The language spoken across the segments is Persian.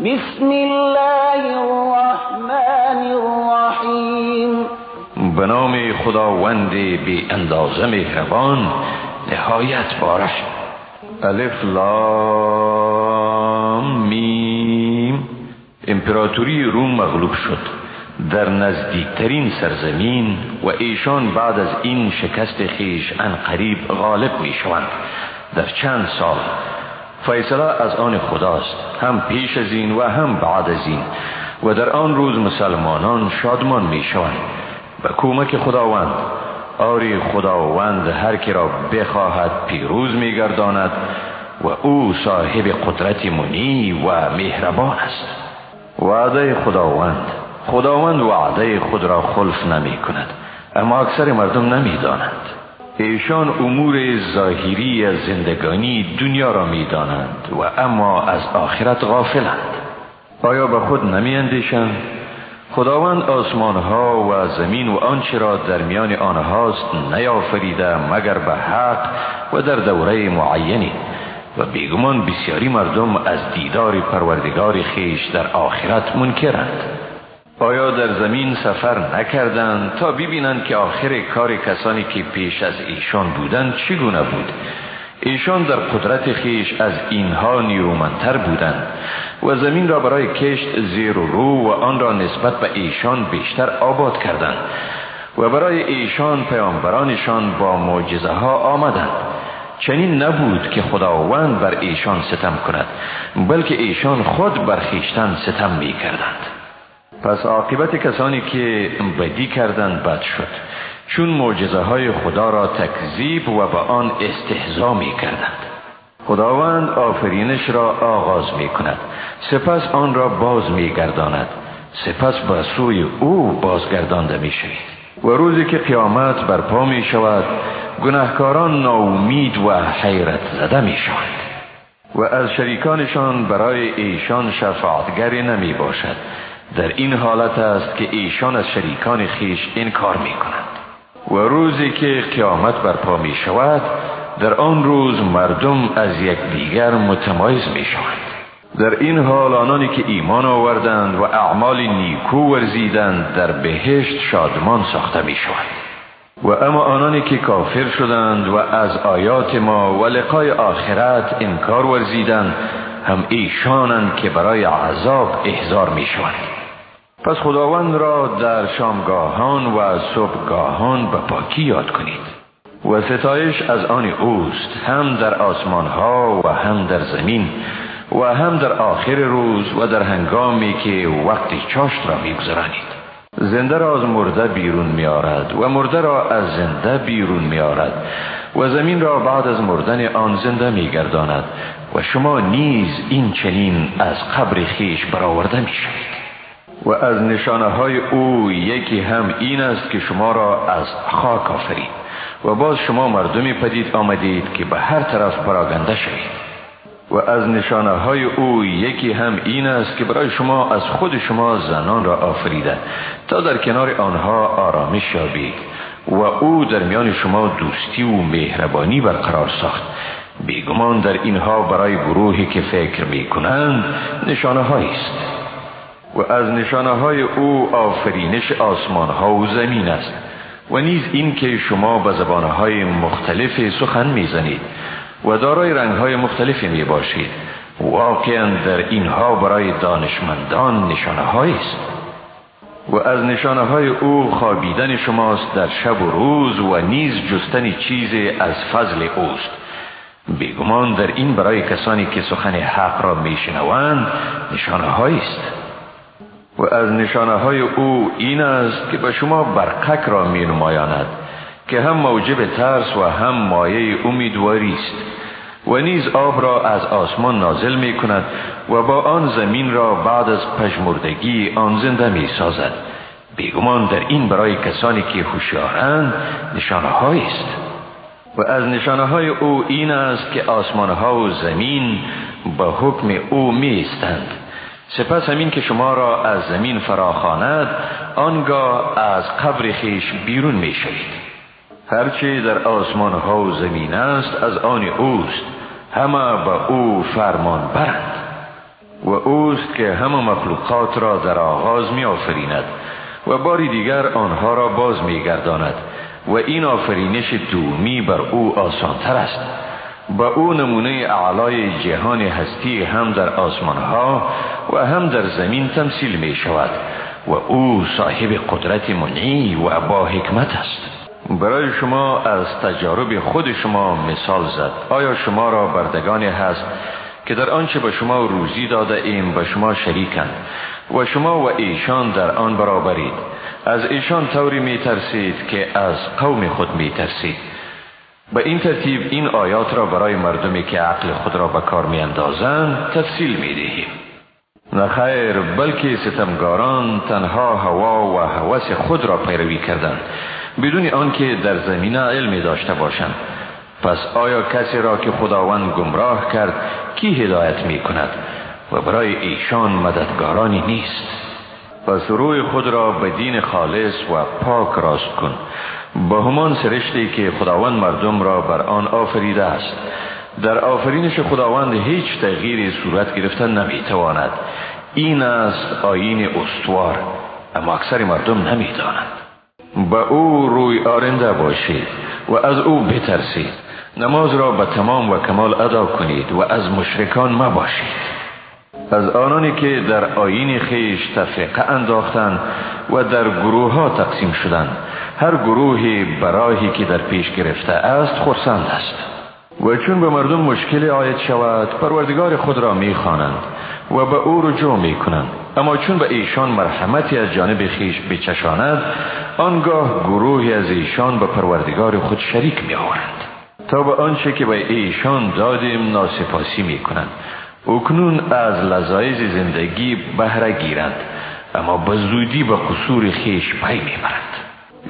بسم الله الرحمن الرحیم. به نام خداوند بی اندازه مهربان نهایت بارش. الف لام میم. امپراتوری روم مغلوب شد. در نزدیکترین سرزمین و ایشان بعد از این شکست خیش ان قریب غالب می شوند در چند سال فیصله از آن خداست هم پیش از این و هم بعد از این. و در آن روز مسلمانان شادمان می شوند به کمک خداوند آری خداوند هر کی را بخواهد پیروز می گرداند و او صاحب قدرت منی و مهربان است. وعده خداوند خداوند وعده خود را خلف نمی کند اما اکثر مردم نمی دانند. ایشان امور ظاهری از زندگانی دنیا را می دانند و اما از آخرت غافلند. آیا به خود نمی اندیشند خداوند آسمان ها و زمین و آنچه را در میان آنهاست نیافریده مگر به حق و در دوره معینی. و بیگمان بسیاری مردم از دیدار پروردگار خیش در آخرت منکرند. آیا در زمین سفر نکردند تا ببینند که آخر کار کسانی که پیش از ایشان بودند چگونه بود. ایشان در قدرت خیش از اینها نیرومندتر بودند و زمین را برای کشت زیر و رو و آن را نسبت به ایشان بیشتر آباد کردند و برای ایشان پیامبرانشان با معجزه ها آمدند. چنین نبود که خداوند بر ایشان ستم کند بلکه ایشان خود بر خیشتن ستم می کردند پس عاقبت کسانی که بدی کردند بد شد. چون معجزه های خدا را تکذیب و به آن استهزا می کردند خداوند آفرینش را آغاز می کند سپس آن را باز می گرداند سپس به سوی او بازگردانده می شوید و روزی که قیامت برپا می شود گناهکاران ناامید و حیرت زده می شوند و از شریکانشان برای ایشان شفاعتگری نمی باشد در این حالت است که ایشان از شریکان خیش انکار می کنند و روزی که قیامت برپا می شود در آن روز مردم از یک دیگر متمایز می شوند در این حال آنانی که ایمان آوردند و اعمال نیکو ورزیدند در بهشت شادمان ساخته می شوند و اما آنانی که کافر شدند و از آیات ما و لقای آخرت انکار ورزیدند هم ایشانند که برای عذاب احضار می شوند پس خداوند را در شامگاهان و صبحگاهان به پاکی یاد کنید و ستایش از آن اوست هم در آسمان ها و هم در زمین و هم در آخر روز و در هنگامی که وقت چاشت را میگذرانید. زنده را از مرده بیرون میآرد و مرده را از زنده بیرون میآرد و زمین را بعد از مردن آن زنده میگرداند و شما نیز این چنین از قبر خیش برآورده می‌شوید. و از نشانه های او یکی هم این است که شما را از خاک آفرید. و باز شما مردمی پدید آمدید که به هر طرف پراگنده شوید. و از نشانه های او یکی هم این است که برای شما از خود شما زنان را آفریده تا در کنار آنها آرامش یابید و او در میان شما دوستی و مهربانی برقرار ساخت. بیگمان در اینها برای گروهی که فکر می کنند نشانه است. و از نشانه های او آفرینش آسمان ها و زمین است و نیز این که شما به زبان های مختلف سخن می‌زنید و دارای رنگ های مختلفی می باشید واقعا در اینها برای دانشمندان نشانه است. و از نشانه های او خوابیدن شماست در شب و روز و نیز جستن چیز از فضل اوست. بیگمان در این برای کسانی که سخن حق را میشنوند نشانه است. و از نشانه های او این است که به شما برقک را می نمایاند که هم موجب ترس و هم مایه امیدواری است و نیز آب را از آسمان نازل می کند و با آن زمین را بعد از پژمردگی آن زنده می سازد بیگمان در این برای کسانی که هوشیارند نشانه است. و از نشانه های او این است که آسمان ها و زمین به حکم او می استند سپس همین که شما را از زمین فراخواند آنگاه از قبر خیش بیرون می شوید. هرچی در آسمان ها و زمین است از آن اوست. همه به او فرمان برند. و اوست که همه مخلوقات را در آغاز می آفریند و باری دیگر آنها را باز می گرداند و این آفرینش دومی بر او آسانتر است. با او نمونه اعلای جهان هستی هم در آسمان ها و هم در زمین تمثیل می شود و او صاحب قدرت منعی و با حکمت است. برای شما از تجارب خود شما مثال زد. آیا شما را بردگانی هست که در آنچه به شما روزی داده ایم به شما شریکند و شما و ایشان در آن برابرید؟ از ایشان طوری می ترسید که از قوم خود می ترسید به این ترتیب این آیات را برای مردمی که عقل خود را به کار می اندازند تفصیل می دهیم نخیر بلکه ستمگاران تنها هوا و هوس خود را پیروی کردند. بدون آنکه در زمینه علمی داشته باشند. پس آیا کسی را که خداوند گمراه کرد کی هدایت می کند و برای ایشان مددگارانی نیست. پس روی خود را به دین خالص و پاک راست کن. با همان سرشتی که خداوند مردم را بر آن آفریده است. در آفرینش خداوند هیچ تغییر صورت گرفتن نمی‌تواند. این است آین استوار اما اکثر مردم نمی‌دانند. به او روی آرنده باشید و از او بترسید. نماز را به تمام و کمال ادا کنید و از مشرکان مباشید. از آنانی که در آین خیش تفرقه انداختند و در گروه ها تقسیم شدند. هر گروهی براهی که در پیش گرفته است خرسند است. و چون به مردم مشکل آید شود پروردگار خود را می‌خوانند و به او رجوع می کنند اما چون به ایشان مرحمتی از جانب خیش بچشاند آنگاه گروهی از ایشان به پروردگار خود شریک می آورند تا به آنچه که به ایشان دادیم ناسپاسی می کنند اکنون از لذایز زندگی بهره گیرند اما به زودی به قصور خیش پی می‌برند.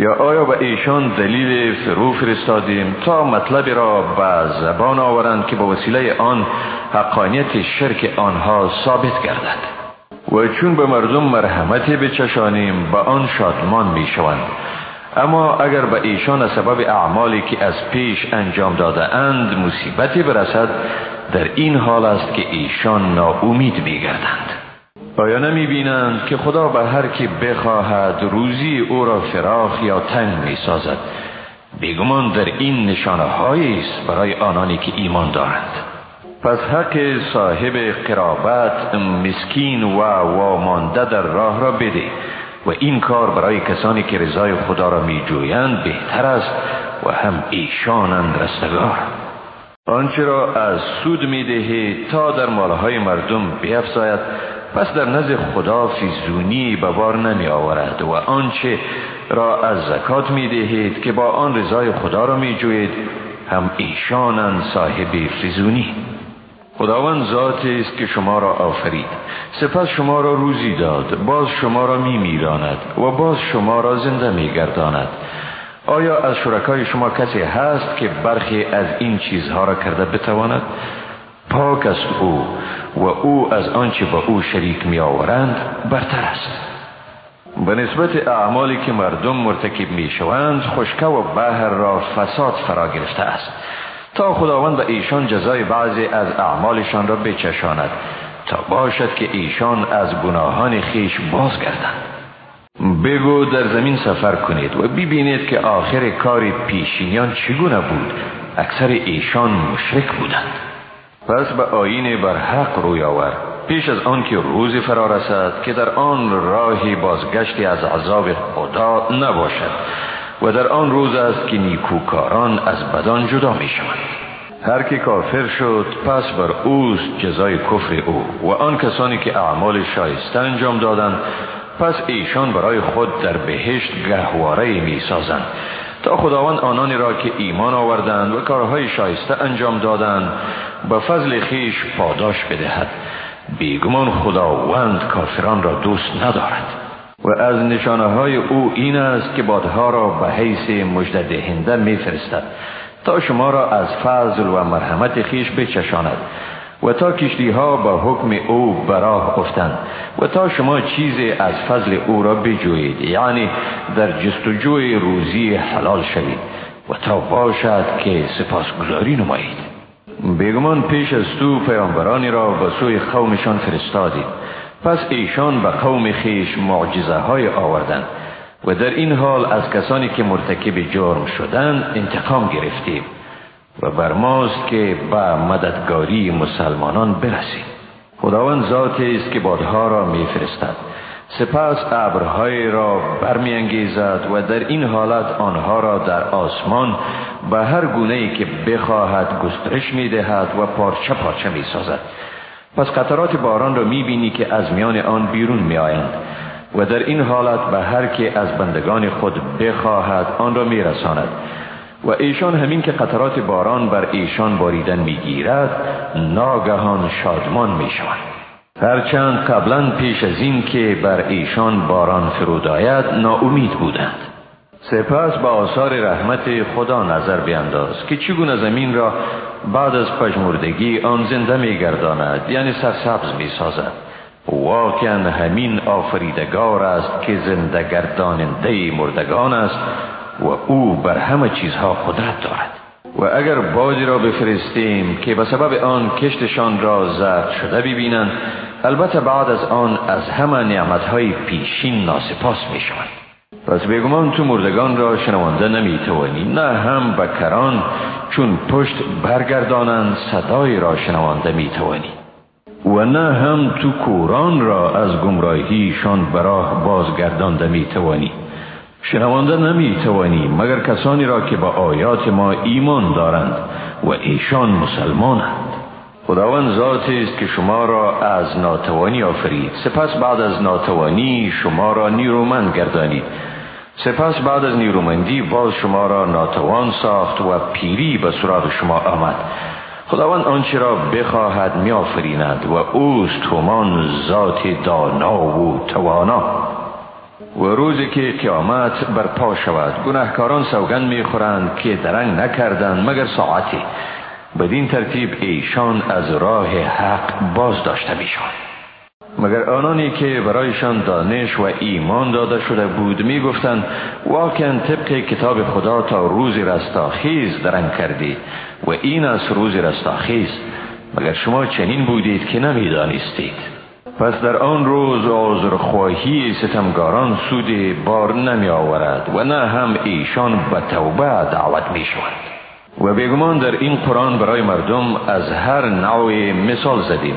یا آیا به ایشان دلیل فرو فرستادیم تا مطلب را به زبان آورند که به وسیله آن حقانیت شرک آنها ثابت گردد؟ و چون به مردم مرحمتی بچشانیم به آن شادمان می شوند اما اگر به ایشان سبب اعمالی که از پیش انجام داده اند مصیبتی برسد در این حال است که ایشان ناامید می گردند آیا نمی بینند که خدا به هر کی بخواهد روزی او را فراخ یا تنگ می سازد بیگمان در این نشانه است برای آنانی که ایمان دارند. پس حق صاحب قرابت مسکین و وامانده در راه را بده و این کار برای کسانی که رضای خدا را می جویند بهتر است و هم ایشانند رستگار. آنچه را از سود می دهی تا در مالهای مردم بیفزاید پس در نزد خدا فیزونی به بار نمی آورد و آنچه را از زکات می دهید که با آن رضای خدا را می جوید هم ایشانند صاحب فیزونی. خداوند ذاتی است که شما را آفرید. سپس شما را روزی داد باز شما را می میراند و باز شما را زنده می گرداند آیا از شرکای شما کسی هست که برخی از این چیزها را کرده بتواند؟ پاک است او و او از آنچه با او شریک می آورند برتر است. به نسبت اعمالی که مردم مرتکب می شوند خشکه و بحر را فساد فرا گرفته است. تا خداوند به ایشان جزای بعضی از اعمالشان را بچشاند تا باشد که ایشان از گناهان خیش بازگردند. بگو در زمین سفر کنید و ببینید که آخر کار پیشینیان چگونه بود. اکثر ایشان مشرک بودند. پس به آین بر حق روی آور. پیش از آن که روزی فرا رسد که در آن راهی بازگشتی از عذاب خدا نباشد. و در آن روز است که نیکوکاران از بدان جدا می شوند. هر که کافر شد پس بر اوست جزای کفر او و آن کسانی که اعمال شایسته انجام دادند پس ایشان برای خود در بهشت گهواره می سازند. تا خداوند آنانی را که ایمان آوردند و کارهای شایسته انجام دادند به فضل خیش پاداش بدهد. بیگمان خداوند کافران را دوست ندارد. و از نشانه های او این است که بادها را به حیث مجد دهنده می فرستد تا شما را از فضل و مرحمت خیش بچشاند و تا کشتی ها به حکم او براه افتند و تا شما چیزی از فضل او را بجویید یعنی در جستجوی روزی حلال شوید و تا باشد که سپاسگزاری نمایید. بیگمان پیش از تو پیامبرانی را به سوی قومشان فرستادی پس ایشان به قوم خیش معجزه های آوردند و در این حال از کسانی که مرتکب جرم شدند انتقام گرفتیم و بر ماست که به مددگاری مسلمانان برسیم. خداوند ذاتی است که بادها را میفرستد سپس ابرهای را برمیانگیزد و در این حالت آنها را در آسمان به هر گونه ای که بخواهد گسترش می دهد و پارچه پارچه می سازد پس قطرات باران را می بینی که از میان آن بیرون می آیند و در این حالت به هر که از بندگان خود بخواهد آن را می رساند و ایشان همین که قطرات باران بر ایشان باریدن می گیرد ناگهان شادمان می شوند هرچند قبلا پیش از این که بر ایشان باران فرود آید ناامید بودند. سپس با آثار رحمت خدا نظر بینداز که چگونه زمین را بعد از پژمردگی آن زنده می گرداند یعنی سرسبز می سازد واقعا همین آفریدگار است که زنده گرداننده مردگان است و او بر همه چیزها قدرت دارد. و اگر بادی را بفرستیم که به سبب آن کشتشان را زرد شده ببینند البته بعد از آن از همه نعمتهای پیشین ناسپاس می شوند پس بیگمان تو مردگان را شنوانده نمی توانی نه هم بکران چون پشت برگردانند صدای را شنوانده می توانی و نه هم تو کوران را از گمراهیشان براه بازگردانده می توانی شنوانده نمی توانی مگر کسانی را که با آیات ما ایمان دارند و ایشان مسلمانند. خداوند ذاتی است که شما را از ناتوانی آفرید. سپس بعد از ناتوانی شما را نیرومند گردانید. سپس بعد از نیرومندی باز شما را ناتوان ساخت و پیری به سراغ شما آمد. خداوند آنچه را بخواهد می آفریند و اوست همان ذات دانا و توانا. و روزی که قیامت برپا شود گناهکاران سوگند می‌خورند که درنگ نکردند مگر ساعتی. بدین ترتیب ایشان از راه حق باز داشته می‌شوند. مگر آنانی که برایشان دانش و ایمان داده شده بود می گفتند واقعا طبق کتاب خدا تا روز رستاخیز درنگ کردی و این از روز رستاخیز مگر شما چنین بودید که نمی‌دانستید؟ پس در آن روز آزرخواهی ستمگاران سود بار نمی آورد و نه هم ایشان به توبه دعوت می شود و بیگمان در این قرآن برای مردم از هر نوع مثال زدیم.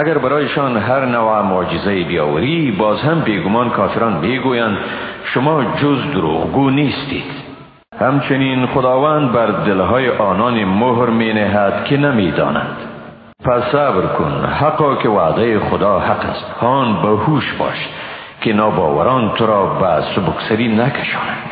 اگر برایشان هر نوع معجزه بیاوری باز هم بیگمان کافران بیگویند شما جز دروغگو نیستید. همچنین خداوند بر دلهای آنان مهر می نهد که نمی دانند پس صبر کن حقا که وعده خدا حق است. هان به هوش باش که ناباوران تو را به سبکسری نکشانند